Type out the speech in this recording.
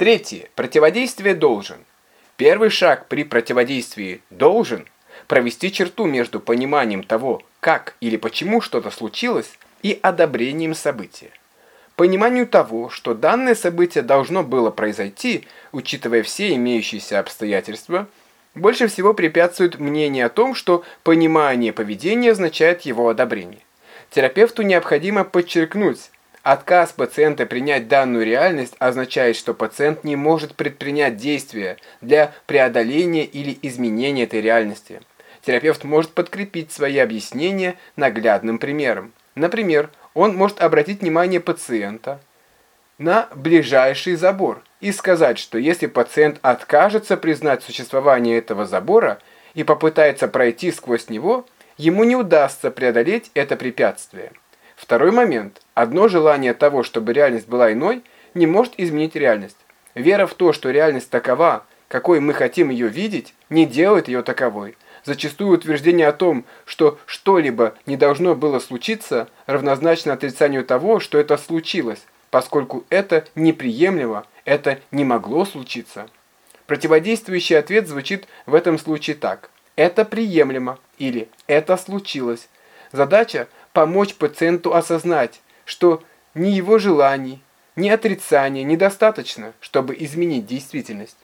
Третье. Противодействие должен. Первый шаг при противодействии должен провести черту между пониманием того, как или почему что-то случилось, и одобрением события. Пониманию того, что данное событие должно было произойти, учитывая все имеющиеся обстоятельства, больше всего препятствует мнение о том, что понимание поведения означает его одобрение. Терапевту необходимо подчеркнуть, отказ пациента принять данную реальность означает, что пациент не может предпринять действия для преодоления или изменения этой реальности. Терапевт может подкрепить свои объяснения наглядным примером. Например, он может обратить внимание пациента на ближайший забор и сказать, что если пациент откажется признать существование этого забора и попытается пройти сквозь него, ему не удастся преодолеть это препятствие. Второй момент. Одно желание того, чтобы реальность была иной, не может изменить реальность. Вера в то, что реальность такова, какой мы хотим ее видеть, не делает ее таковой. Зачастую утверждение о том, что что-либо не должно было случиться, равнозначно отрицанию того, что это случилось, поскольку это неприемлемо, это не могло случиться. Противодействующий ответ звучит в этом случае так. Это приемлемо или это случилось. Задача – помочь пациенту осознать, что ни его желаний, ни отрицания недостаточно, чтобы изменить действительность.